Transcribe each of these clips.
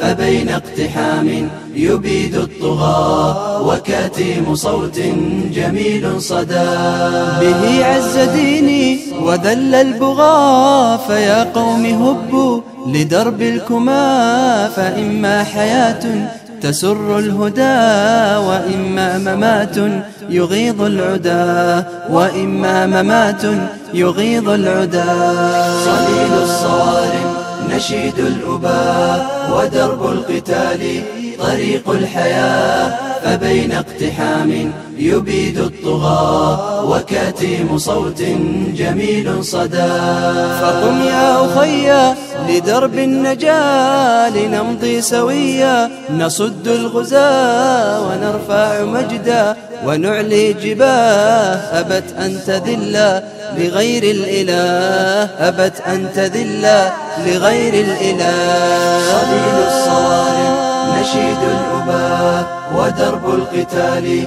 فبين اقتحام يبيد الطغاة وكتيم صوت جميل صدى. به عز ديني وذل البغاة فيا قوم هبوا لدرب الكما فإما حياة تسر الهدى وإما ممات يغيظ العدا وإما ممات يغيظ العدا صليل الصوارم نشيد الأباء ودرب القتال طريق الحياة فبين اقتحام يبيد الطغاة وكتيم صوت جميل صدى. فقم يا أخي لدرب النجاة لنمضي سويا. نصد الغزاة ونرفع مجدا. ونعلي جباه أبت أن تذل لغير الإله أبت أن تذل لغير الإله. صليل الصوارم نشيد الأباء ودرب القتال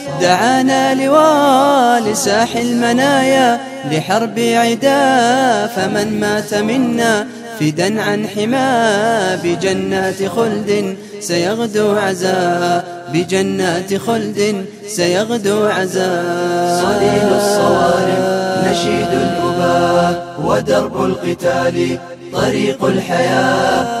دعانا لواء لساح المنايا لحرب عدا فمن مات منا فدا عن حما بجنات خلد سيغدو عزا بجنات خلد سيغدو عزا. صليل الصوارم نشيد الأباء ودرب القتال طريق الحياة.